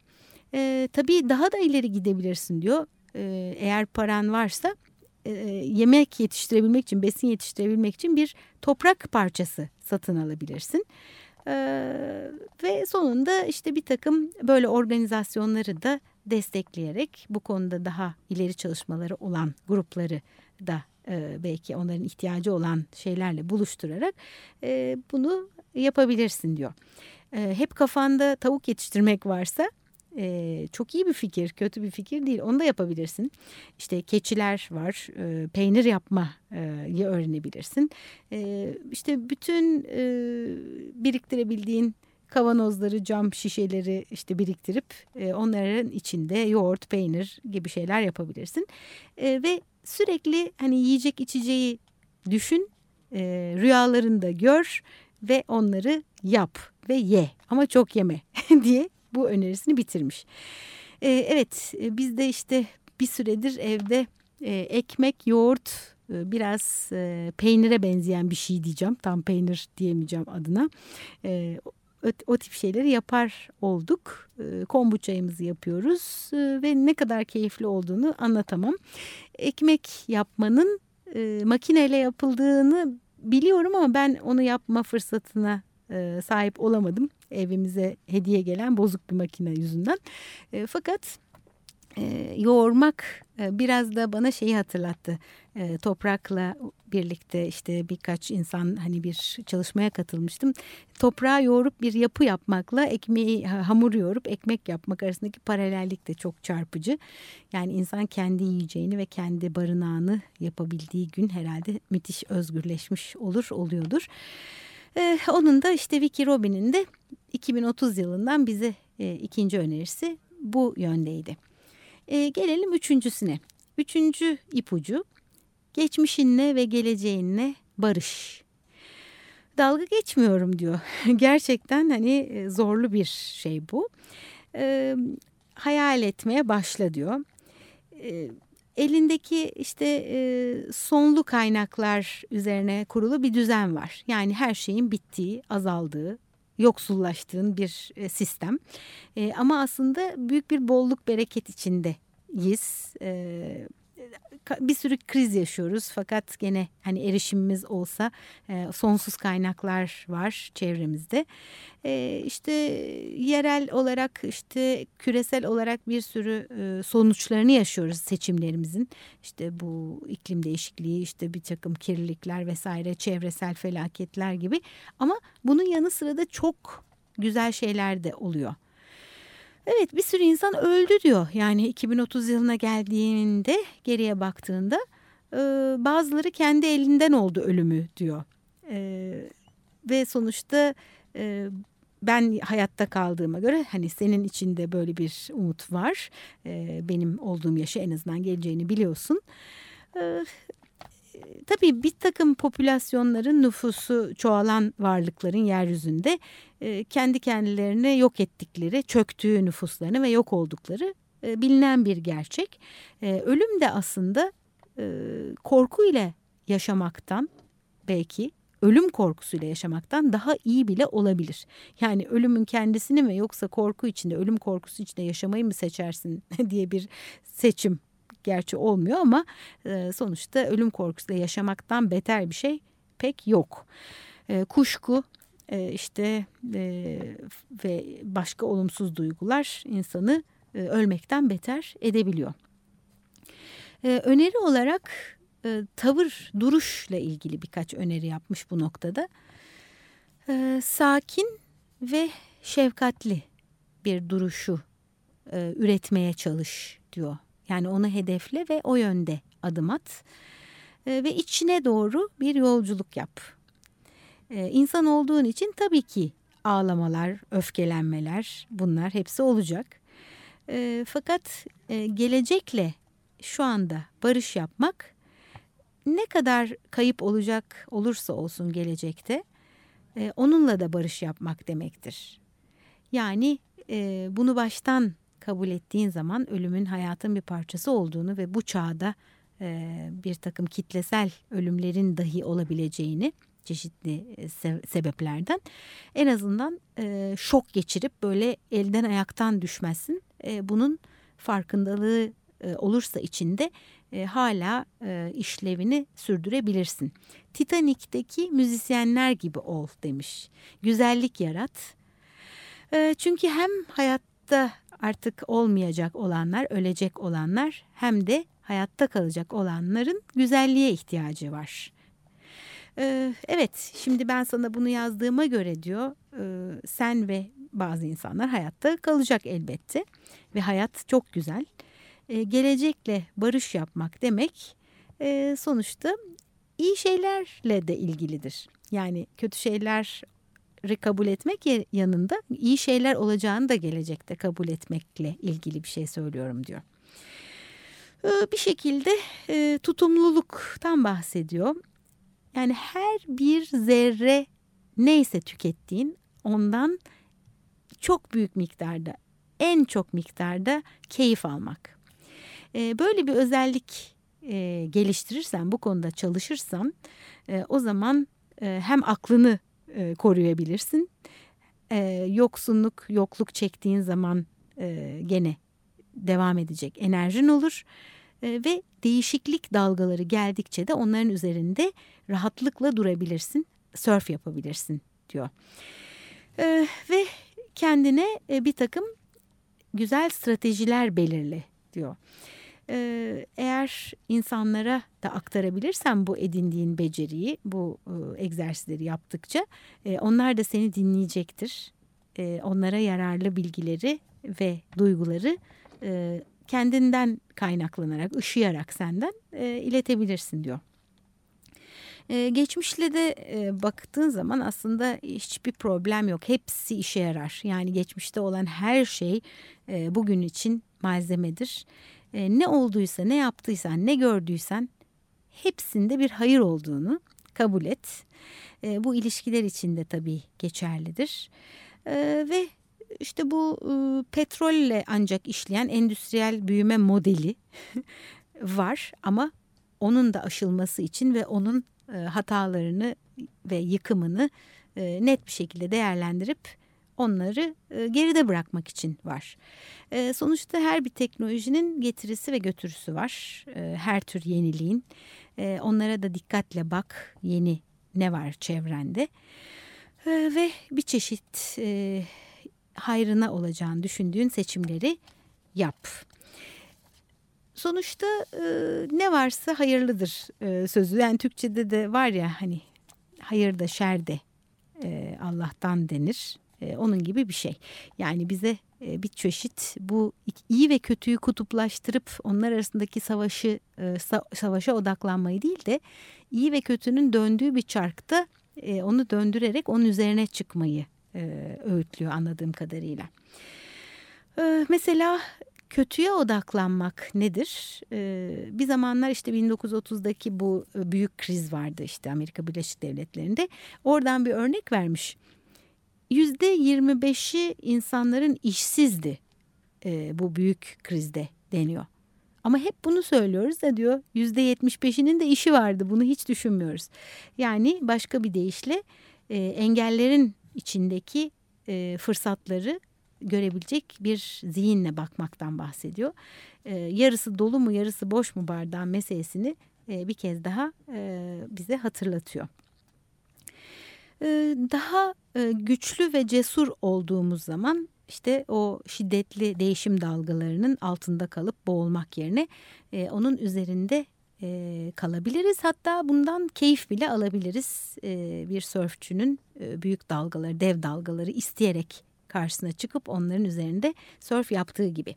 E, tabii daha da ileri gidebilirsin diyor. E, eğer paran varsa e, yemek yetiştirebilmek için, besin yetiştirebilmek için bir toprak parçası satın alabilirsin. Ee, ve sonunda işte bir takım böyle organizasyonları da destekleyerek bu konuda daha ileri çalışmaları olan grupları da e, belki onların ihtiyacı olan şeylerle buluşturarak e, bunu yapabilirsin diyor. E, hep kafanda tavuk yetiştirmek varsa e, çok iyi bir fikir, kötü bir fikir değil. Onu da yapabilirsin. İşte keçiler var, e, peynir yapmayı öğrenebilirsin. E, işte bütün e, biriktirebildiğin kavanozları, cam şişeleri işte biriktirip e, onların içinde yoğurt, peynir gibi şeyler yapabilirsin. E, ve sürekli hani yiyecek içeceği düşün, e, rüyalarında gör ve onları yap ve ye ama çok yeme [laughs] diye bu önerisini bitirmiş. E, evet biz de işte bir süredir evde e, ekmek, yoğurt, e, biraz e, peynire benzeyen bir şey diyeceğim. Tam peynir diyemeyeceğim adına. E, o, o tip şeyleri yapar olduk. E, kombu çayımızı yapıyoruz e, ve ne kadar keyifli olduğunu anlatamam. Ekmek yapmanın e, makineyle yapıldığını biliyorum ama ben onu yapma fırsatına e, sahip olamadım. Evimize hediye gelen bozuk bir makine yüzünden. E, fakat e, yoğurmak biraz da bana şeyi hatırlattı. Toprakla birlikte işte birkaç insan hani bir çalışmaya katılmıştım. Toprağı yoğurup bir yapı yapmakla ekmeği hamur yoğurup ekmek yapmak arasındaki paralellik de çok çarpıcı. Yani insan kendi yiyeceğini ve kendi barınağını yapabildiği gün herhalde müthiş özgürleşmiş olur oluyordur. Ee, onun da işte Vicky Robin'in de 2030 yılından bize e, ikinci önerisi bu yöndeydi. E, gelelim üçüncüsüne. Üçüncü ipucu geçmişinle ve geleceğinle barış. Dalga geçmiyorum diyor. [laughs] Gerçekten hani zorlu bir şey bu. E, hayal etmeye başla diyor. E, elindeki işte e, sonlu kaynaklar üzerine kurulu bir düzen var. Yani her şeyin bittiği, azaldığı, yoksullaştığın bir e, sistem. E, ama aslında büyük bir bolluk bereket içindeyiz. E, bir sürü kriz yaşıyoruz fakat gene hani erişimimiz olsa e, sonsuz kaynaklar var çevremizde. E, işte yerel olarak işte küresel olarak bir sürü e, sonuçlarını yaşıyoruz seçimlerimizin. İşte bu iklim değişikliği işte bir takım kirlilikler vesaire çevresel felaketler gibi ama bunun yanı sıra da çok güzel şeyler de oluyor. Evet bir sürü insan öldü diyor. Yani 2030 yılına geldiğinde geriye baktığında e, bazıları kendi elinden oldu ölümü diyor. E, ve sonuçta e, ben hayatta kaldığıma göre hani senin içinde böyle bir umut var. E, benim olduğum yaşı en azından geleceğini biliyorsun. E, tabii bir takım popülasyonların nüfusu çoğalan varlıkların yeryüzünde e, kendi kendilerine yok ettikleri, çöktüğü nüfuslarını ve yok oldukları e, bilinen bir gerçek. E, ölüm de aslında korku ile yaşamaktan belki ölüm korkusuyla yaşamaktan daha iyi bile olabilir. Yani ölümün kendisini mi yoksa korku içinde, ölüm korkusu içinde yaşamayı mı seçersin [laughs] diye bir seçim gerçi olmuyor ama e, sonuçta ölüm korkusuyla yaşamaktan beter bir şey pek yok. E, kuşku e, işte ve başka olumsuz duygular insanı ölmekten beter edebiliyor. öneri olarak tavır, duruşla ilgili birkaç öneri yapmış bu noktada. sakin ve şefkatli bir duruşu üretmeye çalış diyor yani onu hedefle ve o yönde adım at. E, ve içine doğru bir yolculuk yap. E, insan olduğun için tabii ki ağlamalar, öfkelenmeler bunlar hepsi olacak. E, fakat e, gelecekle şu anda barış yapmak ne kadar kayıp olacak olursa olsun gelecekte onunla da barış yapmak demektir. Yani bunu baştan kabul ettiğin zaman ölümün hayatın bir parçası olduğunu ve bu çağda e, bir takım kitlesel ölümlerin dahi olabileceğini çeşitli e, se sebeplerden en azından e, şok geçirip böyle elden ayaktan düşmezsin. E, bunun farkındalığı e, olursa içinde e, hala e, işlevini sürdürebilirsin. Titanik'teki müzisyenler gibi ol demiş. Güzellik yarat. E, çünkü hem hayatta artık olmayacak olanlar, ölecek olanlar hem de hayatta kalacak olanların güzelliğe ihtiyacı var. Ee, evet, şimdi ben sana bunu yazdığıma göre diyor, e, sen ve bazı insanlar hayatta kalacak elbette ve hayat çok güzel. Ee, gelecekle barış yapmak demek e, sonuçta iyi şeylerle de ilgilidir. Yani kötü şeyler kabul etmek yanında iyi şeyler olacağını da gelecekte kabul etmekle ilgili bir şey söylüyorum diyor. Ee, bir şekilde e, tutumluluktan bahsediyor. Yani her bir zerre neyse tükettiğin ondan çok büyük miktarda, en çok miktarda keyif almak. Ee, böyle bir özellik e, geliştirirsen, bu konuda çalışırsan e, o zaman hem aklını e, koruyabilirsin. E, yoksunluk, yokluk çektiğin zaman e, gene devam edecek enerjin olur. E, ve değişiklik dalgaları geldikçe de onların üzerinde rahatlıkla durabilirsin, surf yapabilirsin diyor. E, ve kendine e, bir takım güzel stratejiler belirle diyor. Ee, eğer insanlara da aktarabilirsen bu edindiğin beceriyi, bu e, egzersizleri yaptıkça e, onlar da seni dinleyecektir. E, onlara yararlı bilgileri ve duyguları kendinden kaynaklanarak, ışıyarak senden iletebilirsin diyor. Geçmişle de baktığın zaman aslında hiçbir problem yok. Hepsi işe yarar. Yani geçmişte olan her şey bugün için malzemedir e, ne olduysa, ne yaptıysan, ne gördüysen hepsinde bir hayır olduğunu kabul et. E, bu ilişkiler için de tabii geçerlidir. E, ve işte bu e, petrolle ancak işleyen endüstriyel büyüme modeli [laughs] var ama onun da aşılması için ve onun e, hatalarını ve yıkımını e, net bir şekilde değerlendirip onları e, geride bırakmak için var. E, sonuçta her bir teknolojinin getirisi ve götürüsü var. E, her tür yeniliğin. Onlara da dikkatle bak yeni ne var çevrende. Ve bir çeşit hayrına olacağını düşündüğün seçimleri yap. Sonuçta ne varsa hayırlıdır sözü. Yani Türkçe'de de var ya hani hayır da şer de Allah'tan denir E, onun gibi bir şey. Yani bize e, bir çeşit bu iyi ve kötüyü kutuplaştırıp onlar arasındaki savaşı e, savaşa odaklanmayı değil de iyi ve kötünün döndüğü bir çarkta e, onu döndürerek onun üzerine çıkmayı e, öğütlüyor anladığım kadarıyla. E, mesela kötüye odaklanmak nedir? Ee, bir zamanlar işte 1930'daki bu büyük kriz vardı işte Amerika Birleşik Devletleri'nde. Oradan bir örnek vermiş. Yüzde 25'i insanların işsizdi e, bu büyük krizde deniyor. Ama hep bunu söylüyoruz da diyor yüzde 75'inin de işi vardı bunu hiç düşünmüyoruz. Yani başka bir deyişle e, engellerin içindeki e, fırsatları görebilecek bir zihinle bakmaktan bahsediyor. E, yarısı dolu mu yarısı boş mu bardağın meselesini e, bir kez daha e, bize hatırlatıyor. E, daha e, güçlü ve cesur olduğumuz zaman işte o şiddetli değişim dalgalarının altında kalıp boğulmak yerine e, onun üzerinde e, kalabiliriz. Hatta bundan keyif bile alabiliriz. Bir sörfçünün büyük dalgaları, dev dalgaları isteyerek karşısına çıkıp onların üzerinde sörf yaptığı gibi.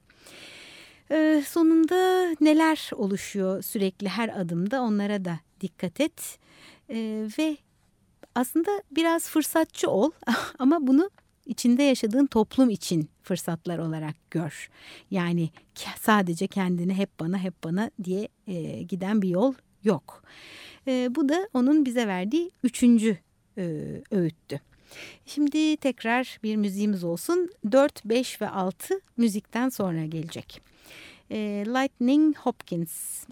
Ee, sonunda neler oluşuyor sürekli her adımda onlara da dikkat et ee, ve aslında biraz fırsatçı ol [laughs] ama bunu içinde yaşadığın toplum için fırsatlar olarak gör. Yani sadece kendini hep bana hep bana diye e, giden bir yol yok. E, bu da onun bize verdiği üçüncü e, öğüttü. Şimdi tekrar bir müziğimiz olsun. 4, 5 ve 6 müzikten sonra gelecek. E, Lightning Hopkins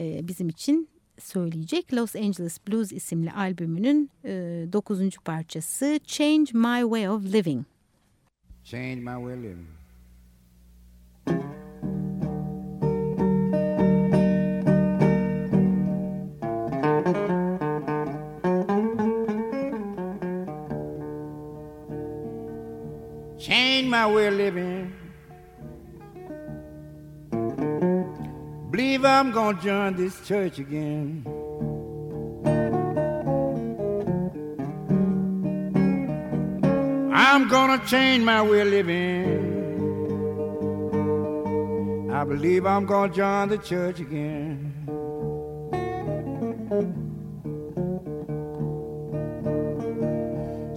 e, bizim için söyleyecek. Los Angeles Blues isimli albümünün e, 9. parçası Change My Way of Living. Change my way of living. Change my way of living. I believe I'm gonna join this church again. I'm gonna change my way of living. I believe I'm gonna join the church again.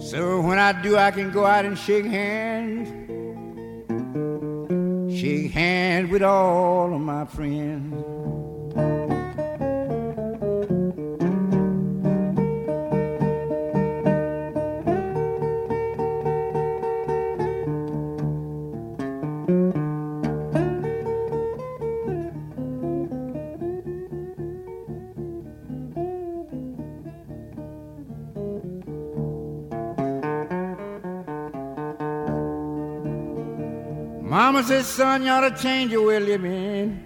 So when I do, I can go out and shake hands. Shake hands with all of my friends. Mama says, son, you ought to change your way of living.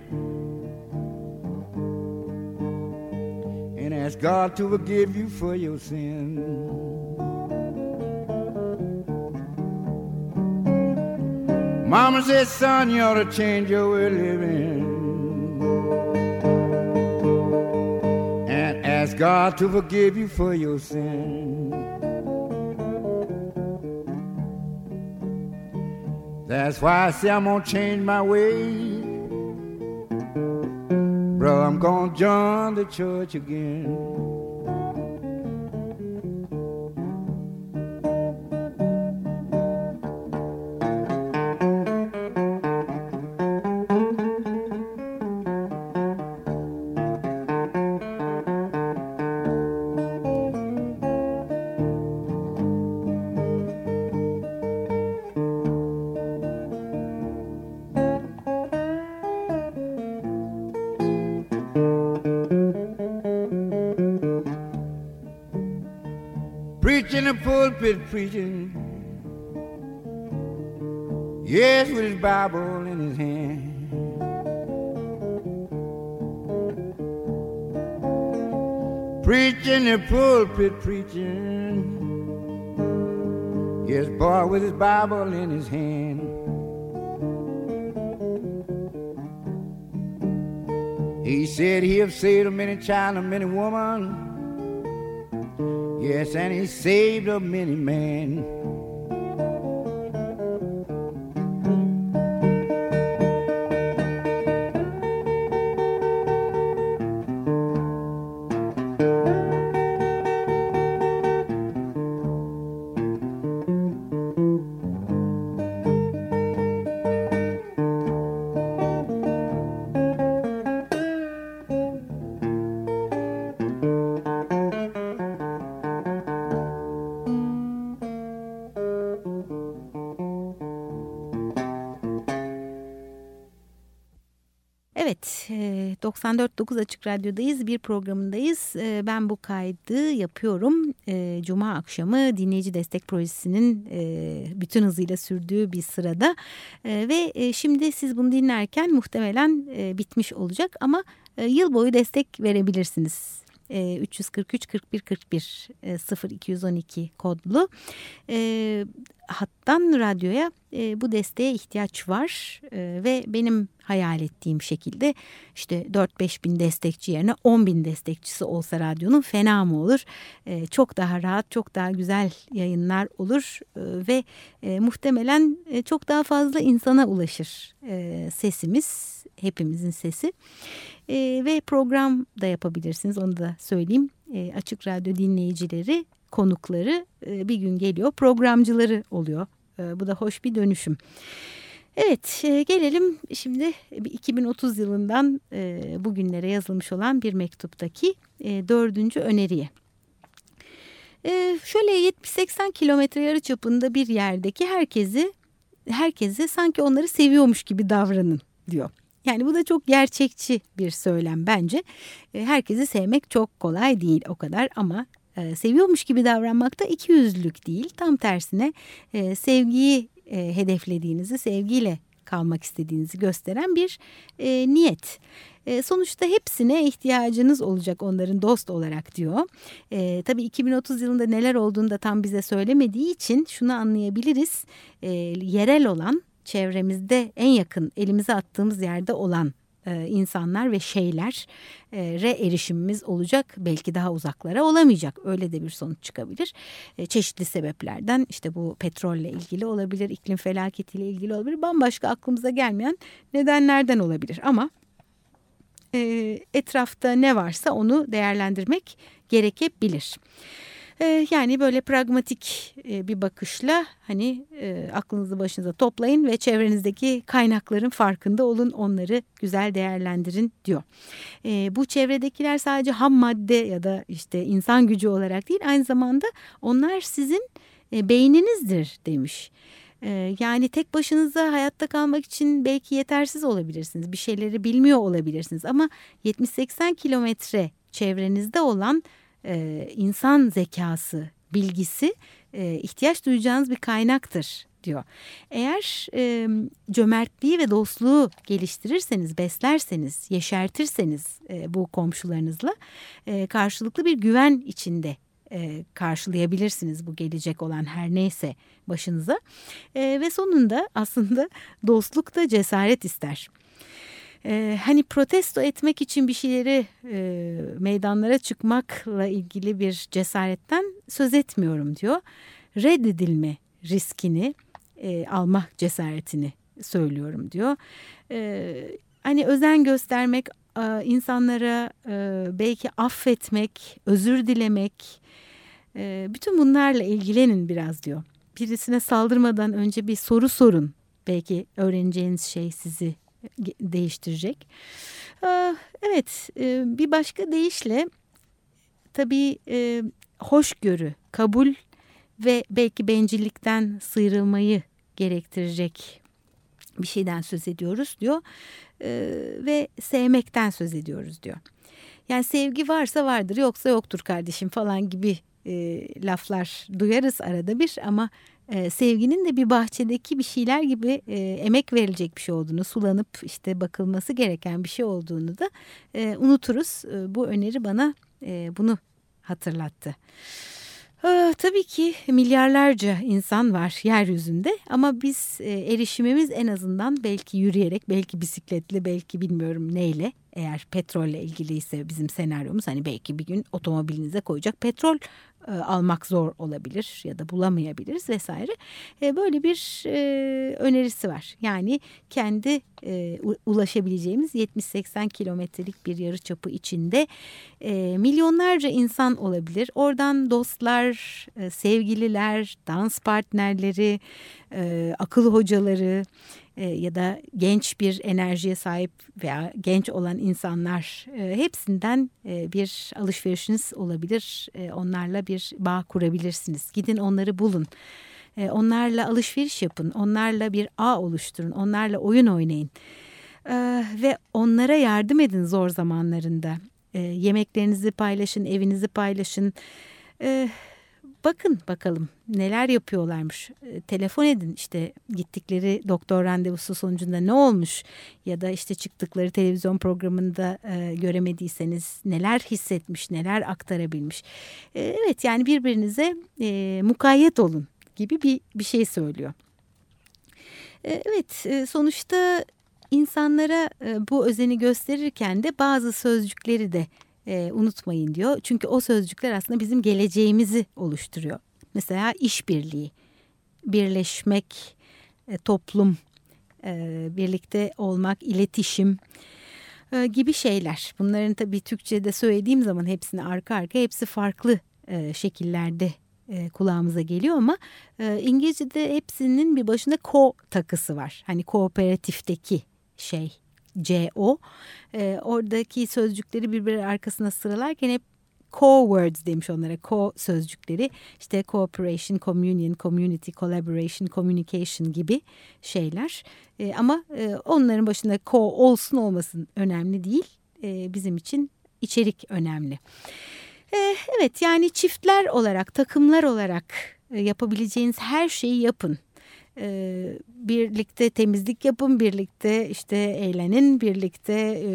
And ask God to forgive you for your sin. Mama says, son, you ought to change your way of living. And ask God to forgive you for your sin. That's why I say I'm gonna change my way. Bro, I'm gonna join the church again. Preaching. Yes, with his Bible in his hand. Preaching the pulpit preaching. Yes, boy, with his Bible in his hand. He said he have saved a many child and many woman. Yes, and he saved a many men. 94.9 Açık Radyo'dayız. Bir programındayız. Ben bu kaydı yapıyorum. Cuma akşamı dinleyici destek projesinin bütün hızıyla sürdüğü bir sırada. Ve şimdi siz bunu dinlerken muhtemelen bitmiş olacak ama yıl boyu destek verebilirsiniz. 343 41 41 0212 kodlu hattan radyoya e, bu desteğe ihtiyaç var e, ve benim hayal ettiğim şekilde işte 4-5 bin destekçi yerine 10 bin destekçisi olsa radyonun fena mı olur? E, çok daha rahat, çok daha güzel yayınlar olur e, ve e, muhtemelen e, çok daha fazla insana ulaşır e, sesimiz, hepimizin sesi. E, ve program da yapabilirsiniz onu da söyleyeyim. E, Açık Radyo dinleyicileri konukları e, bir gün geliyor programcıları oluyor. E, bu da hoş bir dönüşüm. Evet e, gelelim şimdi 2030 yılından bugünlere yazılmış olan bir mektuptaki dördüncü öneriye. Şöyle 70-80 kilometre yarı çapında bir yerdeki herkesi herkese sanki onları seviyormuş gibi davranın diyor. Yani bu da çok gerçekçi bir söylem bence. Herkesi sevmek çok kolay değil o kadar ama e, seviyormuş gibi davranmak da iki yüzlülük değil. Tam tersine e, sevgiyi e, hedeflediğinizi, sevgiyle kalmak istediğinizi gösteren bir niyet. Sonuçta hepsine ihtiyacınız olacak onların dost olarak diyor. E, tabii 2030 yılında neler olduğunu da tam bize söylemediği için şunu anlayabiliriz. E, yerel olan çevremizde en yakın elimize attığımız yerde olan e, insanlar ve şeyler re erişimimiz olacak. Belki daha uzaklara olamayacak. Öyle de bir sonuç çıkabilir. E, çeşitli sebeplerden işte bu petrolle ilgili olabilir, iklim felaketiyle ilgili olabilir. Bambaşka aklımıza gelmeyen nedenlerden olabilir. Ama e, etrafta ne varsa onu değerlendirmek gerekebilir. Ee, yani böyle pragmatik e, bir bakışla hani e, aklınızı başınıza toplayın ve çevrenizdeki kaynakların farkında olun onları güzel değerlendirin diyor. Ee, bu çevredekiler sadece ham madde ya da işte insan gücü olarak değil aynı zamanda onlar sizin e, beyninizdir demiş. Ee, yani tek başınıza hayatta kalmak için belki yetersiz olabilirsiniz. Bir şeyleri bilmiyor olabilirsiniz ama 70-80 kilometre çevrenizde olan e, insan zekası, bilgisi e, ihtiyaç duyacağınız bir kaynaktır diyor. Eğer e, cömertliği ve dostluğu geliştirirseniz, beslerseniz, yeşertirseniz e, bu komşularınızla e, karşılıklı bir güven içinde e, karşılayabilirsiniz bu gelecek olan her neyse başınıza. E, ve sonunda aslında [laughs] dostluk da cesaret ister e, hani protesto etmek için bir şeyleri e, meydanlara çıkmakla ilgili bir cesaretten söz etmiyorum diyor. Reddedilme riskini e, almak cesaretini söylüyorum diyor. E, hani özen göstermek, e, insanlara e, belki affetmek, özür dilemek, e, bütün bunlarla ilgilenin biraz diyor. Birisine saldırmadan önce bir soru sorun. Belki öğreneceğiniz şey sizi değiştirecek. Evet bir başka deyişle tabii hoşgörü, kabul ve belki bencillikten sıyrılmayı gerektirecek bir şeyden söz ediyoruz diyor ve sevmekten söz ediyoruz diyor. Yani sevgi varsa vardır yoksa yoktur kardeşim falan gibi laflar duyarız arada bir ama e, sevginin de bir bahçedeki bir şeyler gibi e, emek verilecek bir şey olduğunu, sulanıp işte bakılması gereken bir şey olduğunu da e, unuturuz. E, bu öneri bana e, bunu hatırlattı. Ee, tabii ki milyarlarca insan var yeryüzünde ama biz e, erişimimiz en azından belki yürüyerek, belki bisikletle, belki bilmiyorum neyle eğer petrolle ilgiliyse bizim senaryomuz hani belki bir gün otomobilinize koyacak petrol e, almak zor olabilir ya da bulamayabiliriz vesaire. E, böyle bir e, önerisi var. Yani kendi ulaşabileceğimiz 70-80 kilometrelik bir yarı çapı içinde milyonlarca insan olabilir. Oradan dostlar, sevgililer, dans partnerleri, akıl hocaları, e, ya da genç bir enerjiye sahip veya genç olan insanlar e, hepsinden e, bir alışverişiniz olabilir. E, onlarla bir bağ kurabilirsiniz. Gidin onları bulun. E, onlarla alışveriş yapın. Onlarla bir ağ oluşturun. Onlarla oyun oynayın. Ve onlara yardım edin zor zamanlarında. Yemeklerinizi paylaşın, evinizi paylaşın. Ee, bakın bakalım neler yapıyorlarmış. Ee, telefon edin işte gittikleri doktor randevusu sonucunda ne olmuş ya da işte çıktıkları televizyon programında e, göremediyseniz neler hissetmiş, neler aktarabilmiş. Ee, evet yani birbirinize e, mukayyet olun gibi bir, bir şey söylüyor. Ee, evet e, sonuçta insanlara e, bu özeni gösterirken de bazı sözcükleri de e, unutmayın diyor. Çünkü o sözcükler aslında bizim geleceğimizi oluşturuyor. Mesela işbirliği, birleşmek, e, toplum, e, birlikte olmak, iletişim e, gibi şeyler. Bunların tabii Türkçe'de söylediğim zaman hepsini arka arka hepsi farklı e, şekillerde e, kulağımıza geliyor ama e, İngilizce'de hepsinin bir başında ko takısı var. Hani kooperatifteki şey CO. E, oradaki sözcükleri birbiri arkasına sıralarken hep co-words demiş onlara. Co sözcükleri işte cooperation, communion, community, collaboration, communication gibi şeyler. E, ama e, onların başında co olsun olmasın önemli değil. E, bizim için içerik önemli. E, evet yani çiftler olarak, takımlar olarak e, yapabileceğiniz her şeyi yapın e, birlikte temizlik yapın, birlikte işte eğlenin, birlikte e,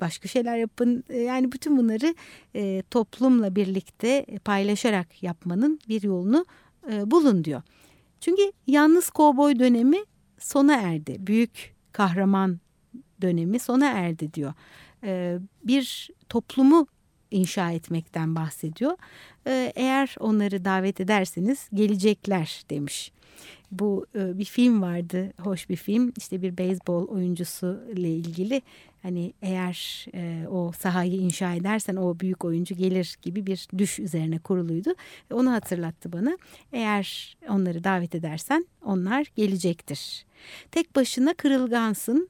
başka şeyler yapın. E, yani bütün bunları e, toplumla birlikte paylaşarak yapmanın bir yolunu e, bulun diyor. Çünkü yalnız kovboy dönemi sona erdi. Büyük kahraman dönemi sona erdi diyor. E, bir toplumu inşa etmekten bahsediyor. E, eğer onları davet ederseniz gelecekler demiş bu e, bir film vardı hoş bir film. İşte bir beyzbol oyuncusu ile ilgili. Hani eğer e, o sahayı inşa edersen o büyük oyuncu gelir gibi bir düş üzerine kuruluydu. Onu hatırlattı bana. Eğer onları davet edersen onlar gelecektir. Tek başına kırılgansın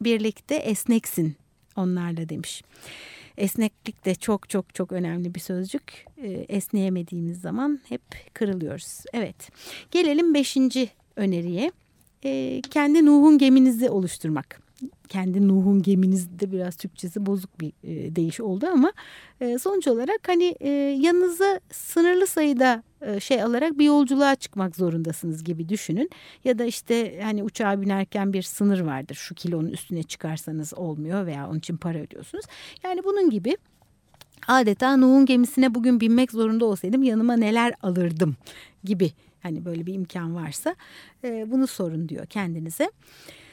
birlikte esneksin onlarla demiş. Esneklik de çok çok çok önemli bir sözcük. E, esneyemediğimiz zaman hep kırılıyoruz. Evet gelelim beşinci öneriye. E, kendi Nuh'un geminizi oluşturmak kendi Nuh'un geminizde biraz Türkçesi bozuk bir e, değiş oldu ama e, sonuç olarak hani e, yanınıza sınırlı sayıda e, şey alarak bir yolculuğa çıkmak zorundasınız gibi düşünün. Ya da işte hani uçağa binerken bir sınır vardır. Şu kilonun üstüne çıkarsanız olmuyor veya onun için para ödüyorsunuz. Yani bunun gibi adeta Nuh'un gemisine bugün binmek zorunda olsaydım yanıma neler alırdım gibi hani böyle bir imkan varsa e, bunu sorun diyor kendinize. Ah,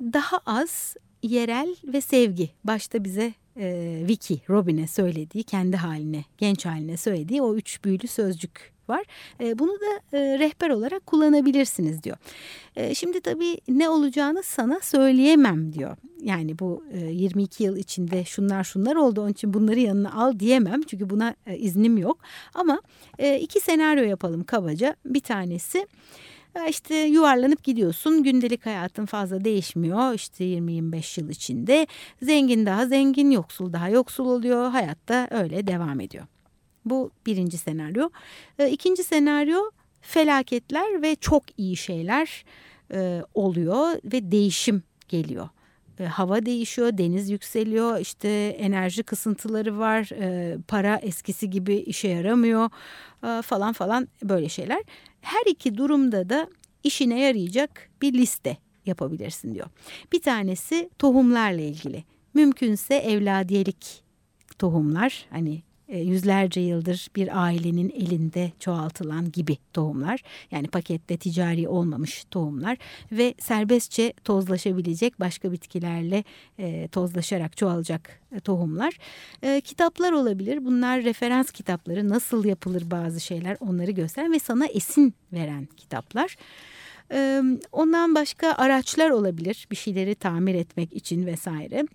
daha az yerel ve sevgi. Başta bize e, Vicky Robin'e söylediği, kendi haline, genç haline söylediği o üç büyülü sözcük var. E, bunu da e, rehber olarak kullanabilirsiniz diyor. E, şimdi tabii ne olacağını sana söyleyemem diyor. Yani bu e, 22 yıl içinde şunlar şunlar oldu onun için bunları yanına al diyemem. Çünkü buna e, iznim yok. Ama e, iki senaryo yapalım kabaca. Bir tanesi işte yuvarlanıp gidiyorsun. Gündelik hayatın fazla değişmiyor. İşte 20-25 yıl içinde zengin daha zengin, yoksul daha yoksul oluyor. Hayatta öyle devam ediyor. Bu birinci senaryo. E, ikinci senaryo felaketler ve çok iyi şeyler e, oluyor ve değişim geliyor. E, hava değişiyor, deniz yükseliyor, işte enerji kısıntıları var, para eskisi gibi işe yaramıyor falan falan böyle şeyler. Her iki durumda da işine yarayacak bir liste yapabilirsin diyor. Bir tanesi tohumlarla ilgili. Mümkünse evladiyelik tohumlar hani yüzlerce yıldır bir ailenin elinde çoğaltılan gibi tohumlar yani pakette ticari olmamış tohumlar ve serbestçe tozlaşabilecek başka bitkilerle e, tozlaşarak çoğalacak e, tohumlar. E, kitaplar olabilir bunlar referans kitapları nasıl yapılır bazı şeyler onları gösteren ve sana esin veren kitaplar. E, ondan başka araçlar olabilir bir şeyleri tamir etmek için vesaire.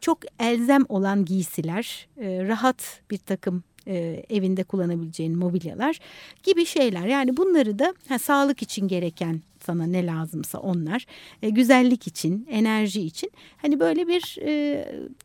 Çok elzem olan giysiler, e, rahat bir takım e, evinde kullanabileceğin mobilyalar gibi şeyler. Yani bunları da ha, sağlık için gereken sana ne lazımsa onlar, e, güzellik için, enerji için hani böyle bir e,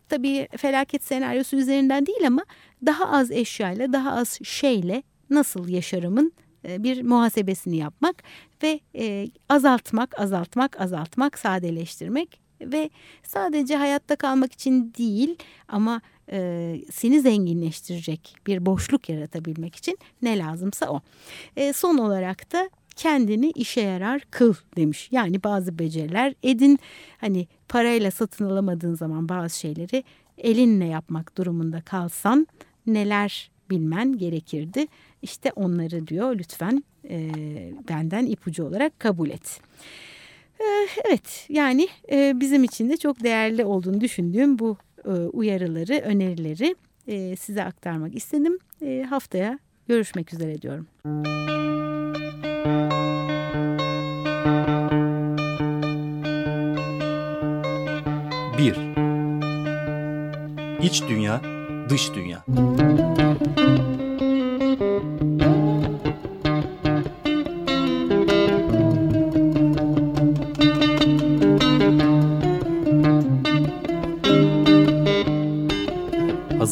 tabii felaket senaryosu üzerinden değil ama daha az eşyayla, daha az şeyle nasıl yaşarımın e, bir muhasebesini yapmak ve e, azaltmak, azaltmak, azaltmak, sadeleştirmek ve sadece hayatta kalmak için değil ama e, seni zenginleştirecek bir boşluk yaratabilmek için ne lazımsa o. E, son olarak da kendini işe yarar kıl demiş. Yani bazı beceriler edin hani parayla satın alamadığın zaman bazı şeyleri elinle yapmak durumunda kalsan neler bilmen gerekirdi. İşte onları diyor lütfen e, benden ipucu olarak kabul et. E, evet yani e, bizim için de çok değerli olduğunu düşündüğüm bu e, uyarıları, önerileri size aktarmak istedim. Haftaya görüşmek üzere diyorum. Bir. İç dünya, dış dünya.